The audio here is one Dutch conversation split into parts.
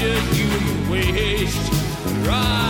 treasure you waste. Right.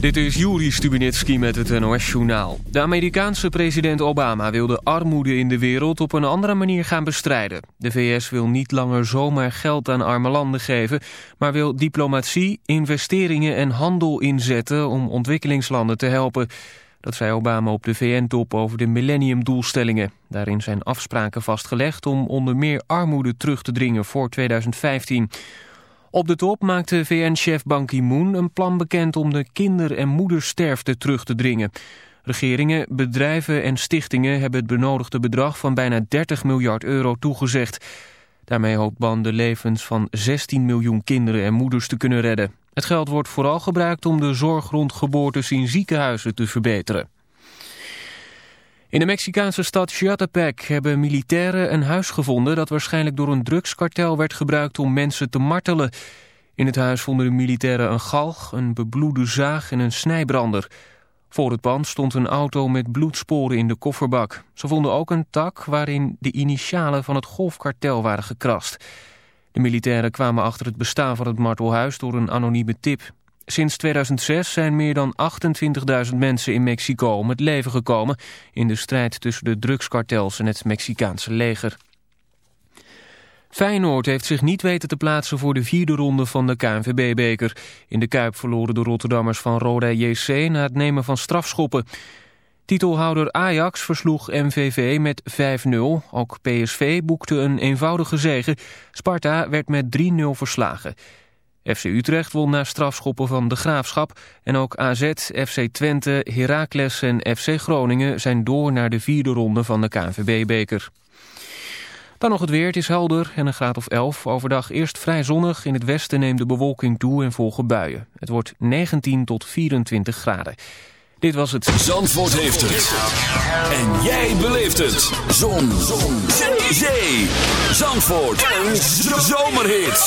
Dit is Juri Stubinitski met het NOS-journaal. De Amerikaanse president Obama wil de armoede in de wereld op een andere manier gaan bestrijden. De VS wil niet langer zomaar geld aan arme landen geven... maar wil diplomatie, investeringen en handel inzetten om ontwikkelingslanden te helpen. Dat zei Obama op de VN-top over de millenniumdoelstellingen. Daarin zijn afspraken vastgelegd om onder meer armoede terug te dringen voor 2015... Op de top maakte VN-chef Ban Ki-moon een plan bekend om de kinder- en moedersterfte terug te dringen. Regeringen, bedrijven en stichtingen hebben het benodigde bedrag van bijna 30 miljard euro toegezegd. Daarmee hoopt Ban de levens van 16 miljoen kinderen en moeders te kunnen redden. Het geld wordt vooral gebruikt om de zorg rond geboortes in ziekenhuizen te verbeteren. In de Mexicaanse stad Chiatepec hebben militairen een huis gevonden... dat waarschijnlijk door een drugskartel werd gebruikt om mensen te martelen. In het huis vonden de militairen een galg, een bebloede zaag en een snijbrander. Voor het pand stond een auto met bloedsporen in de kofferbak. Ze vonden ook een tak waarin de initialen van het golfkartel waren gekrast. De militairen kwamen achter het bestaan van het martelhuis door een anonieme tip. Sinds 2006 zijn meer dan 28.000 mensen in Mexico om het leven gekomen... in de strijd tussen de drugskartels en het Mexicaanse leger. Feyenoord heeft zich niet weten te plaatsen voor de vierde ronde van de KNVB-beker. In de Kuip verloren de Rotterdammers van Roda JC na het nemen van strafschoppen. Titelhouder Ajax versloeg MVV met 5-0. Ook PSV boekte een eenvoudige zege. Sparta werd met 3-0 verslagen. FC Utrecht won na strafschoppen van de Graafschap. En ook AZ, FC Twente, Heracles en FC Groningen zijn door naar de vierde ronde van de KNVB-beker. Dan nog het weer. Het is helder en een graad of 11. Overdag eerst vrij zonnig. In het westen neemt de bewolking toe en volgen buien. Het wordt 19 tot 24 graden. Dit was het. Zandvoort heeft het. En jij beleeft het. Zon. Zon. Zee. Zandvoort. Een zomerhit.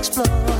explore.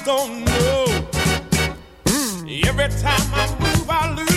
just don't know. Every time I move, I lose.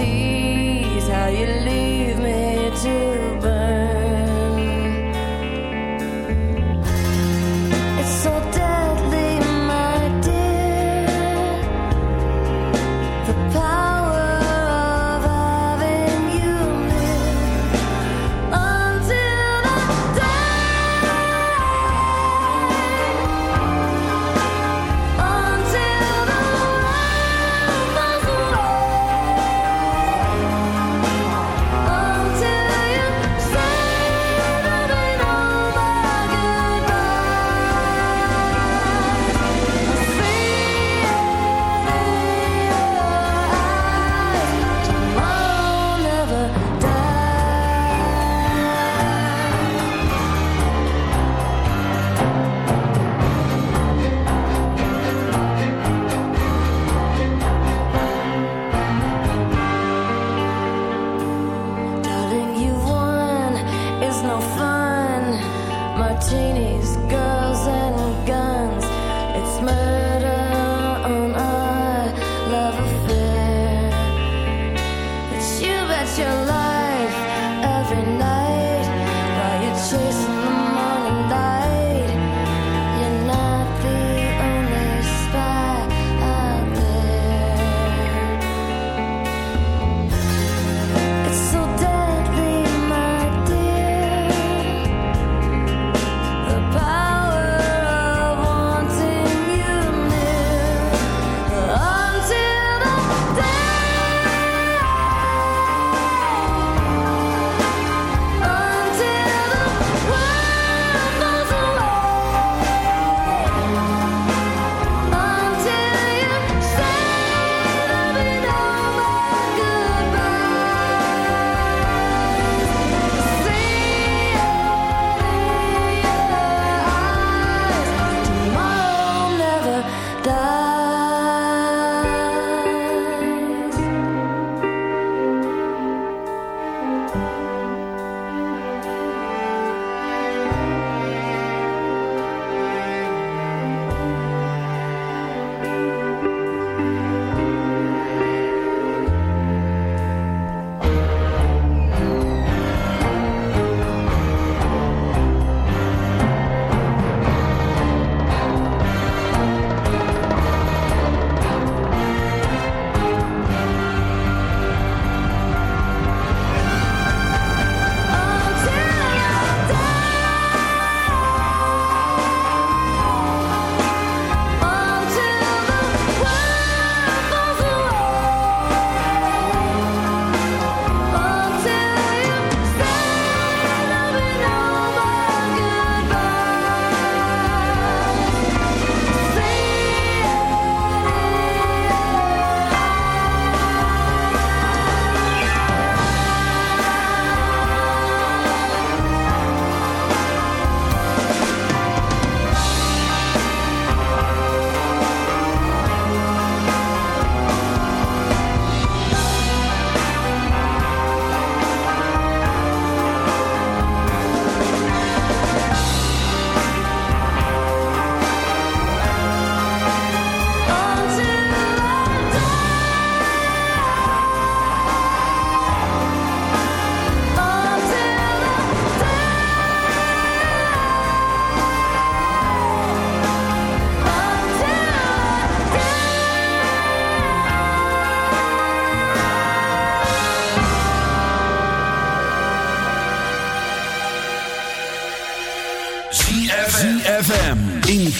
You how you leave me to